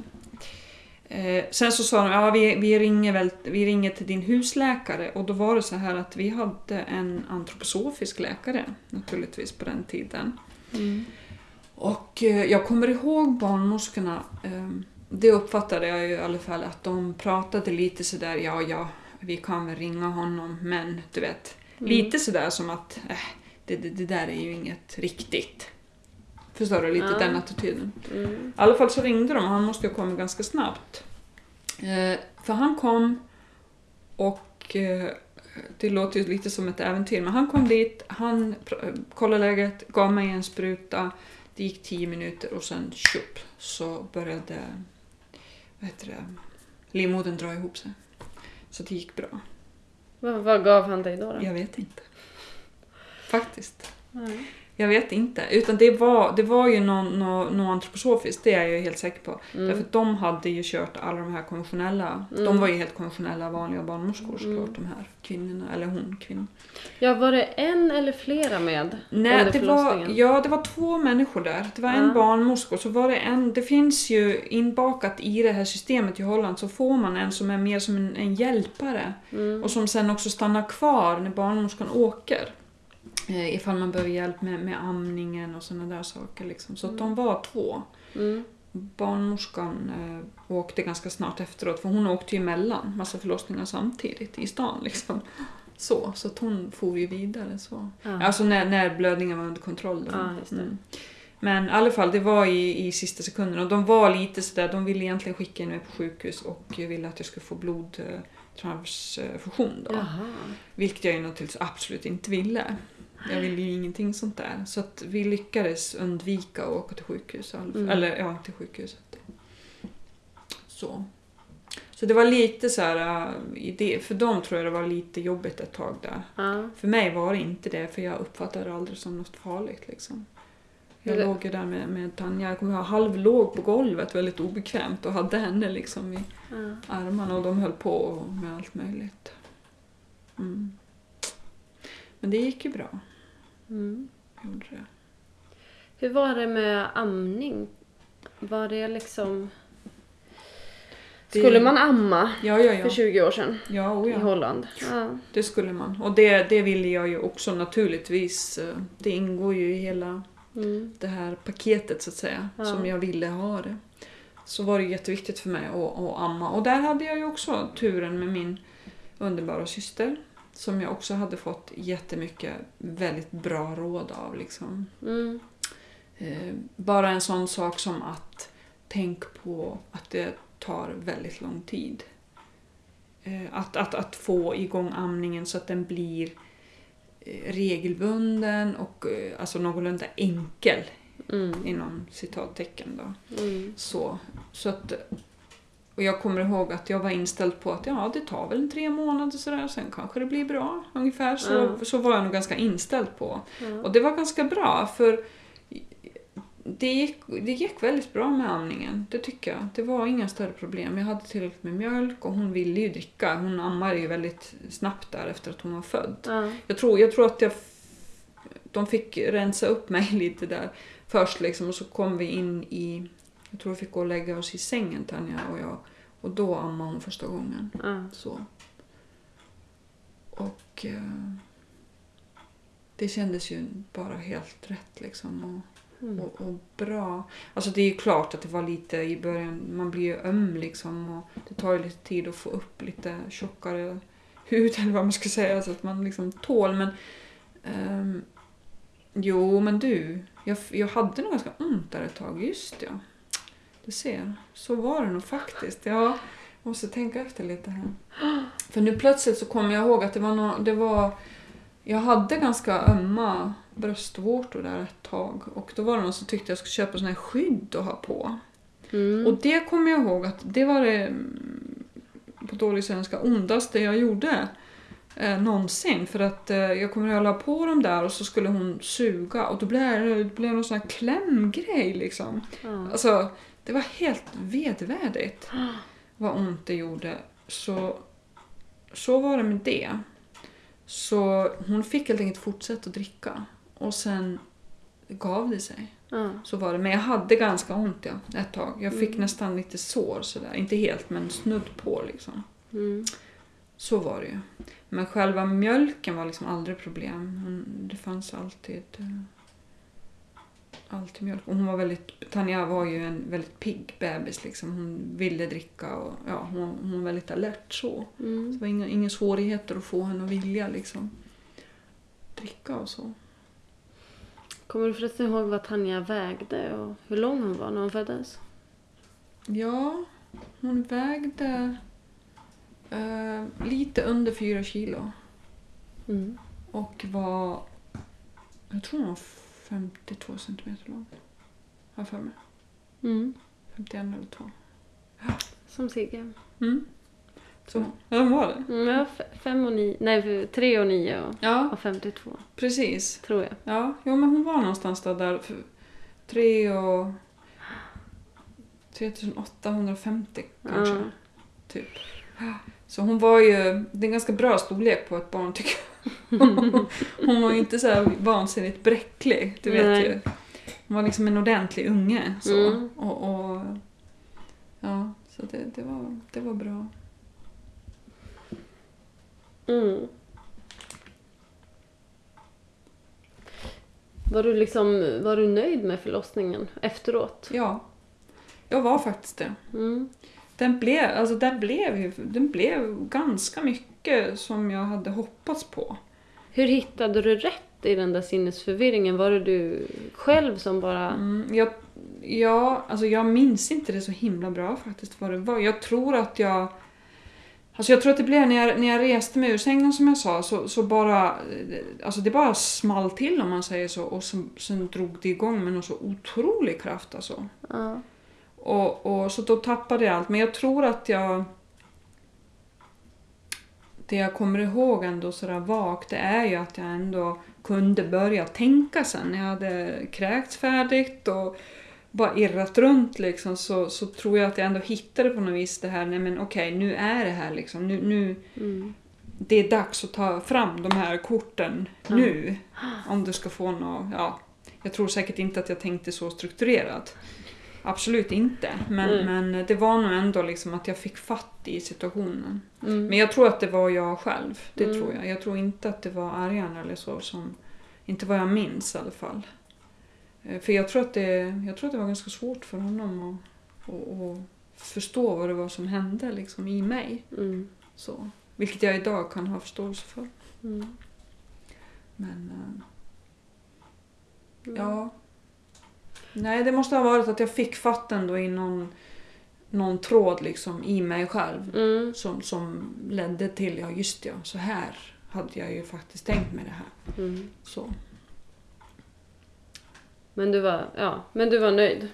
Eh, sen så sa de, ja vi, vi, ringer väl, vi ringer till din husläkare och då var det så här att vi hade en antroposofisk läkare naturligtvis på den tiden. Mm. Och eh, jag kommer ihåg barnmorskorna, eh, det uppfattade jag ju i alla fall att de pratade lite sådär, ja ja, vi kan väl ringa honom, men du vet, Mm. lite sådär som att äh, det, det, det där är ju inget riktigt. Förstår du? Lite Ja. den attityden. Mm. I alla fall så ringde de och han måste ju ha kommit ganska snabbt. Eh, för han kom och eh, det låter ju lite som ett äventyr, men han kom dit, han pr- kollade läget, gav mig en spruta, det gick tio minuter och sen tjup så började vad heter det, livmodern dra ihop sig. Så det gick bra. Vad, vad gav han dig då? då? Jag vet inte. Faktiskt. Nej. Jag vet inte. Utan det var, det var ju någon, någon, någon antroposofiskt, det är jag helt säker på. Mm. Därför att de hade ju kört alla de här konventionella, Mm. de var ju helt konventionella vanliga barnmorskor såklart de här kvinnorna, eller hon kvinnan. Ja, var det en eller flera med Nej, det var, ja, det var två människor där. Det var en Ja. barnmorska och så var det en, det finns ju inbakat i det här systemet i Holland så får man en som är mer som en, en hjälpare. Mm. Och som sen också stannar kvar när barnmorskan åker. Eh, ifall man behöver hjälp med, med amningen och sådana där saker. Liksom. Så att de var två. Mm. Barnmorskan eh, åkte ganska snart efteråt för hon åkte ju emellan massa förlossningar samtidigt i stan. Liksom. Så, så hon for ju vidare. Så. Ja. Alltså när, när blödningen var under kontroll. Då. Ja. Mm. Men i alla fall, det var i, i sista sekunden och de var lite sådär, de ville egentligen skicka in mig på sjukhus och ville att jag skulle få blodtransfusion då. Jaha. Vilket jag ju naturligtvis absolut inte ville. Jag ville ju ingenting sånt där. Så att vi lyckades undvika att åka till sjukhus. i alla fall. Mm. Eller ja, till sjukhuset. Så. Så det var lite så här, äh, det, för dem tror jag det var lite jobbigt ett tag där. Ja. För mig var det inte det, för jag uppfattade det aldrig som något farligt. Liksom. Jag Eller- låg ju där med, med Tanja, jag kommer ihåg, halvlåg på golvet, väldigt obekvämt och hade henne liksom i Ja. armarna och de höll på med allt möjligt. Mm. Men det gick ju bra. Mm. Det. Hur var det med amning? Var det liksom... Det- Skulle man amma Ja, ja, för ja. 20 år sedan Ja, oh, i. Holland? Det skulle man. Och det, det ville jag ju också naturligtvis. eh, Det ingår ju i hela Mm. det här paketet så att säga. Som jag ville ha det. Så var det jätteviktigt för mig att, att amma. Och där hade jag ju också turen med min underbara syster. Som jag också hade fått jättemycket väldigt bra råd av. Liksom. Mm. Eh, bara en sån sak som att tänk på att det tar väldigt lång tid. Eh, att, att, att få igång amningen så att den blir eh, regelbunden och alltså någorlunda enkel Mm. inom citattecken. Då. Mm. Så, så att, och jag kommer ihåg att jag var inställd på att ja, det tar väl tre månader sådär, sen kanske det blir bra. Ungefär så, Ja. så var jag nog ganska inställd på. Ja. Och det var ganska bra för det gick, det gick väldigt bra med amningen. Det tycker jag. Det var inga större problem. Jag hade tillräckligt med mjölk och hon ville ju dricka. Hon ammade ju väldigt snabbt där efter att hon var född. Ja. Jag tror, jag tror att jag, de fick rensa upp mig lite där först liksom och så kom vi in i, jag tror vi fick gå och lägga oss i sängen Tanja och jag och då ammade hon första gången. Ja. Så. Och eh, det kändes ju bara helt rätt liksom. Och, Mm. och, och bra. Alltså det är ju klart att det var lite i början, man blir ju öm liksom och det tar ju lite tid att få upp lite tjockare hud eller vad man ska säga så att man liksom tål men ehm, Jo men du, jag, jag hade nog ganska ont där ett tag, just ja. Ser, så var det nog faktiskt. Jag måste tänka efter lite här. För nu plötsligt så kommer jag ihåg att det var, nå det var jag hade ganska ömma bröstvårtor där ett tag och då var det någon som tyckte jag skulle köpa sån här skydd att ha på. Mm. Och det kommer jag ihåg att det var det mm, på dålig svenska ondaste jag gjorde eh, någonsin. För att eh, jag kommer att la på dem där och så skulle hon suga och då blev det, det blev någon sån här klämgrej liksom. Ja. Alltså, det var helt vedvärdigt vad ont det gjorde. Så, så var det med det. Så hon fick helt enkelt fortsätta att dricka. Och sen gav det sig. Ja. Så var det. Men jag hade ganska ont ja, ett tag. Jag fick Mm. nästan lite sår sådär. Inte helt men snudd på liksom. Mm. Så var det ju. Men själva mjölken var liksom aldrig problem. Det fanns alltid, eh, alltid mjölk. Och hon var väldigt, Tanja var ju en väldigt pigg bebis liksom. Hon ville dricka och ja, hon, hon var väldigt alert så. Mm. Det var inga, inga svårigheter att få henne att vilja liksom dricka och så. Kommer du förresten ihåg vad Tanja vägde och hur lång hon var när hon föddes? Ja, hon vägde eh, lite under fyra kilo. Mm. Och var, jag tror hon var 52 centimeter lång. Har jag för mig. Mm. 51 eller 2. Som Sigge. Mm. Så, ja, de var det. Mm, ja, f- fem och nio, nej tre och nio och, Ja, och 52 precis. tror jag. Ja, jo, men hon var någonstans där. där tre och... 3850 kanske. Ja. Typ. Så hon var ju... Det är en ganska bra storlek på ett barn tycker jag. Hon var ju inte så här vansinnigt bräcklig, du vet Nej. ju. Hon var liksom en ordentlig unge. Så. Mm. Och, och, ja, så det, det, var, det var bra. Mm. Var du liksom, var du nöjd med förlossningen efteråt? Ja, jag var faktiskt det. Mm. Den blev, alltså den blev, den blev ganska mycket som jag hade hoppats på. Hur hittade du rätt i den där sinnesförvirringen? Var det du själv som bara... Mm, jag, ja, alltså jag minns inte det så himla bra faktiskt vad det var. Jag tror att jag... Alltså jag tror att det blev när jag, när jag reste mig ur sängen som jag sa så, så bara... Alltså det bara small till om man säger så och sen, sen drog det igång med någon så otrolig kraft alltså. Ja. Och, och så då tappade jag allt. Men jag tror att jag... Det jag kommer ihåg ändå sådär vagt, det är ju att jag ändå kunde börja tänka sen när jag hade kräkts färdigt och bara irrat runt liksom så, så tror jag att jag ändå hittade på något vis det här, nej men okej nu är det här liksom, nu, nu Mm. det är dags att ta fram de här korten Ja. nu. Om du ska få något, ja. Jag tror säkert inte att jag tänkte så strukturerat. Absolut inte. Men, Mm. men det var nog ändå liksom att jag fick fatt i situationen. Mm. Men jag tror att det var jag själv. Det Mm. tror jag. Jag tror inte att det var Arjan eller så som... Inte vad jag minns i alla fall. Eh, För jag tror att det, jag tror att det var ganska svårt för honom att, att, att förstå vad det var som hände liksom i mig. Mm. Så. Vilket jag idag kan ha förståelse för. Mm. Men eh, Mm. ja. Nej, det måste ha varit att jag fick fatt ändå i någon, någon tråd liksom i mig själv. Mm. Som, som ledde till, ja just ja, så här hade jag ju faktiskt tänkt med det här. Mm. Så. Men, du var, ja, men du var nöjd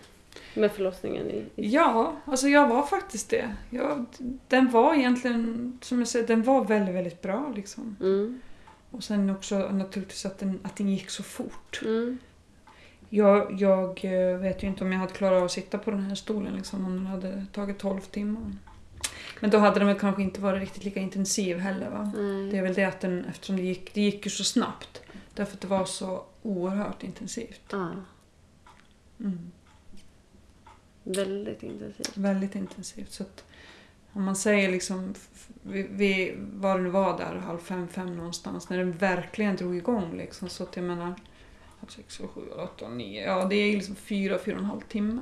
med förlossningen? I, i... Ja, alltså jag var faktiskt det. Jag, den var egentligen, som jag säger, den var väldigt, väldigt bra liksom. Mm. Och sen också naturligtvis att den, att den gick så fort. Mm. Jag, jag eh, vet ju inte om jag hade klarat av att sitta på den här stolen liksom, om den hade tagit 12 timmar. Men då hade den väl kanske inte varit riktigt lika intensiv heller. Va? Nej. Det är väl det att den, eftersom det gick, det gick ju så snabbt. Därför att det var så oerhört intensivt. Mm. väldigt intensivt. Väldigt intensivt. Så att om man säger liksom, vi, vi, var det nu var där, halv fem, fem någonstans, när den verkligen drog igång liksom. Så att jag menar, halv sex, sju, åtta, nio, ja det är liksom fyra, fyra och en halv timme.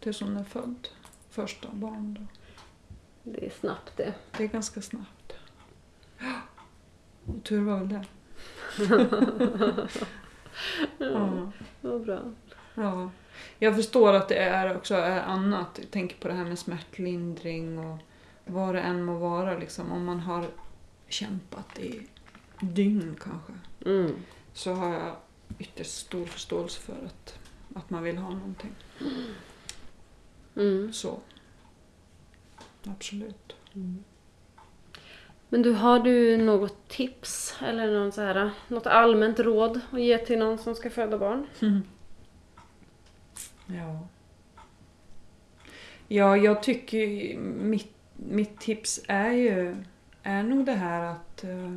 Tills hon är född. Första barn då. Det är snabbt det. Det är ganska snabbt. Och tur var väl det. ja. Vad bra. Ja. Jag förstår att det är också är annat. Jag tänker på det här med smärtlindring och vad det än må vara. Liksom. Om man har kämpat i dygn kanske. Mm. Så har jag ytterst stor förståelse för att, att man vill ha någonting. Mm. Så. Absolut. Men du, har du något tips eller någon så här, något allmänt råd att ge till någon som ska föda barn? Ja. Ja, jag tycker ju- mitt, mitt tips är ju är nog det här att eh,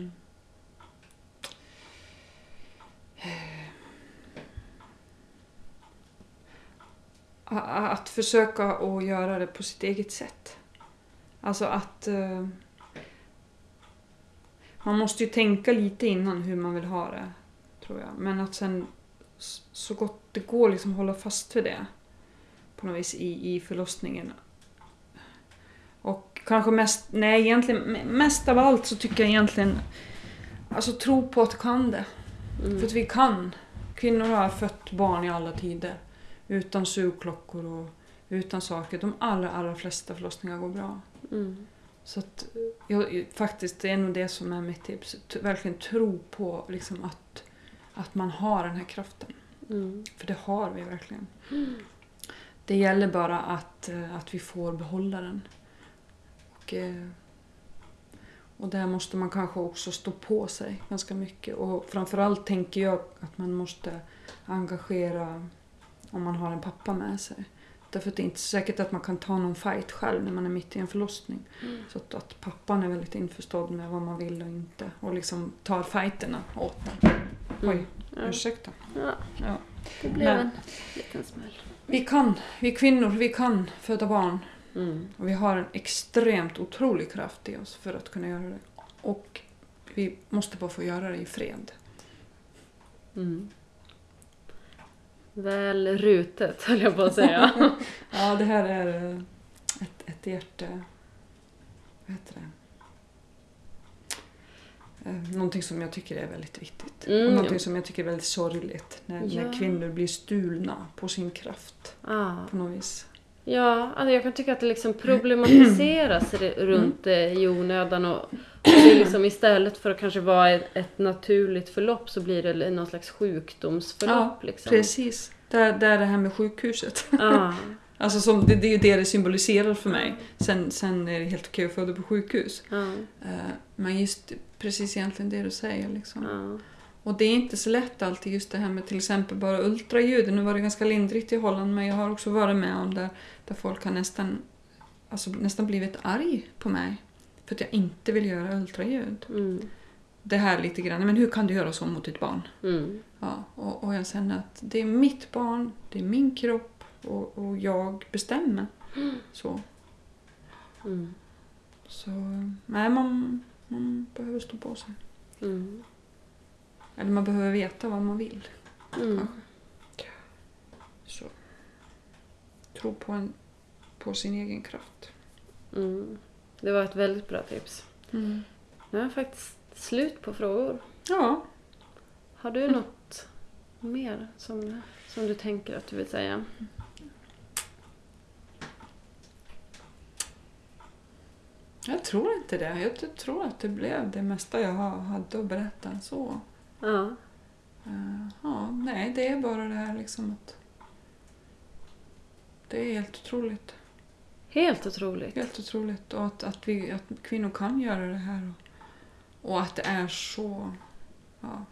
att försöka att göra det på sitt eget sätt. Alltså att eh, man måste ju tänka lite innan hur man vill ha det, tror jag. Men att sen så gott det går liksom hålla fast vid det på något vis i, i förlossningen. Och kanske mest, nej egentligen me- mest av allt så tycker jag egentligen alltså tro på att du kan det. Mm. För att vi kan. Kvinnor har fött barn i alla tider. Utan sugklockor och utan saker. De allra, allra flesta förlossningar går bra. Mm. Så att jag, faktiskt, det är nog det som är mitt tips. Verkligen tro på liksom att, att man har den här kraften. Mm. För det har vi verkligen. Det gäller bara att, eh, att vi får behålla den. Och, eh, Och där måste man kanske också stå på sig ganska mycket. Och framförallt tänker jag att man måste engagera om man har en pappa med sig. Därför att det är inte säkert att man kan ta någon fight själv när man är mitt i en förlossning. Mm. Så att, att pappan är väldigt införstådd med vad man vill och inte. Och liksom tar fighterna åt den. Oj, Mm. Ja. ursäkta. Ja, Ja. det blev Men- en liten smäll. Vi kan, vi kvinnor, vi kan föda barn. Mm. Och vi har en extremt otrolig kraft i oss för att kunna göra det. Och vi måste bara få göra det i fred. Mm. Väl rutet höll jag på att säga. Ja, det här är eh, ett, ett hjärte... Vad heter det? Eh, Någonting som jag tycker är väldigt viktigt. Mm, och någonting som jag tycker är väldigt sorgligt. När, Ja. när kvinnor blir stulna på sin kraft ah. på något vis. Ja, alltså jag kan tycka att det liksom problematiseras r- runt det i onödan. Och, det är liksom istället för att kanske vara ett, naturligt förlopp så blir det någon slags sjukdomsförlopp. Ja, liksom. Precis. Där, där det här med sjukhuset. Ah. Alltså som, det, det är ju det det symboliserar för mig. Sen, sen är det helt okej att föda på sjukhus. Ja, Eh, Men just precis egentligen det du säger. Liksom. ja. Och det är inte så lätt alltid just det här med till exempel bara ultraljud. Nu var det ganska lindrigt i Holland men jag har också varit med om där, där folk har nästan, alltså, nästan blivit arg på mig. För att jag inte vill göra ultraljud. Mm. Det här lite grann, men hur kan du göra så mot ditt barn? Mm. Ja, och, och jag känner att det är mitt barn, det är min kropp och, och jag bestämmer. Så. Mm. Så nej, man, man behöver stå på sig. Mm. Eller man behöver veta vad man vill. Mm. Så. Tro på, en, på sin egen kraft. Mm. Det var ett väldigt bra tips. Nu är jag faktiskt slut på frågor. Ja, Har du något mer som, som du tänker att du vill säga? jag tror inte det. Jag tror att det blev det mesta jag ha- hade att berätta. Så. Ja. Eh, ja, nej, det är bara det här liksom att... Det är helt otroligt. Helt otroligt. Helt otroligt. Och att, att, vi, att kvinnor kan göra det här. Och, och att det är så... Ja,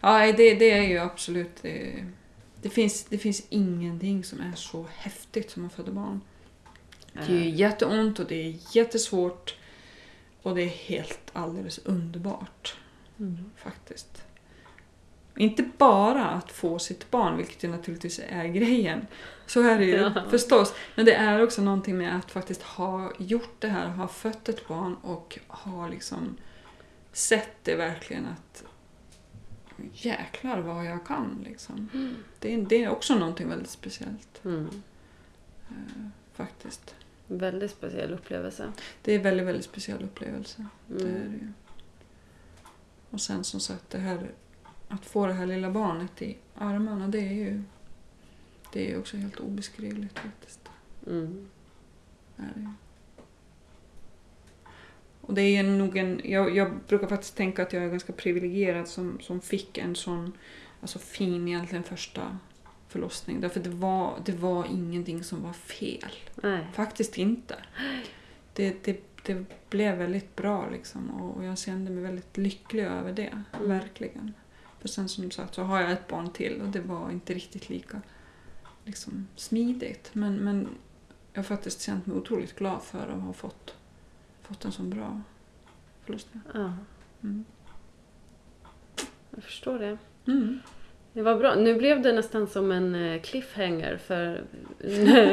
ja det, det är ju absolut... Det, det, finns, det finns ingenting som är så häftigt som att föda barn. Det är ju jätteont och det är jättesvårt. Och det är helt alldeles underbart Mm. faktiskt. Inte bara att få sitt barn, vilket ju naturligtvis är grejen. Så är det ju Ja. förstås. Men det är också någonting med att faktiskt ha gjort det här, ha fött ett barn och ha liksom sett det verkligen att jäklar vad jag kan liksom. Det, är, det är också någonting väldigt speciellt Mm. eh, faktiskt. Väldigt speciell upplevelse. Det är en väldigt, väldigt speciell upplevelse. Det är Mm. det ju. Och sen som sagt det här att få det här lilla barnet i armarna det är ju det är ju också helt obeskrivligt faktiskt. Mm. Är det. Och det är nog en, jag, jag brukar faktiskt tänka att jag är ganska privilegierad som, som fick en sån alltså fin egentligen första förlossning. Därför det var, det var ingenting som var fel. Nej. Faktiskt inte. Det, det, det blev väldigt bra liksom och jag kände mig väldigt lycklig över det. Mm. Verkligen. För sen som sagt så har jag ett barn till och det var inte riktigt lika liksom, smidigt. Men, men jag har faktiskt känt mig otroligt glad för att ha fått, fått en så bra förlossning. Ja, Mm. jag förstår det. Mm. Det var bra. Nu blev det nästan som en eh, cliffhanger för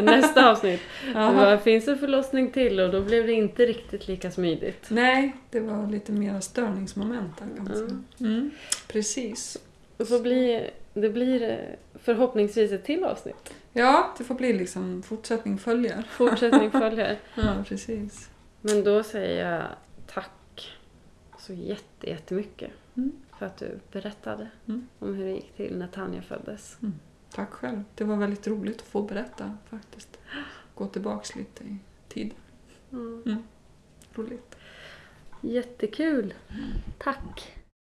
nästa avsnitt. Det finns en förlossning till och då blev det inte riktigt lika smidigt. Nej, det var lite mer störningsmoment där kan man säga. Mm. Precis. Det, får bli, det blir eh, förhoppningsvis ett till avsnitt. Ja, det får bli liksom fortsättning följer. Fortsättning följer. Ja, precis. Men då säger jag tack så jätte, jättemycket Mm. För att du berättade Mm. om hur det gick till när Tanja föddes. Tack själv. Det var väldigt roligt att få berätta faktiskt. Gå tillbaks lite i tiden. Mm. Roligt. Jättekul! Tack!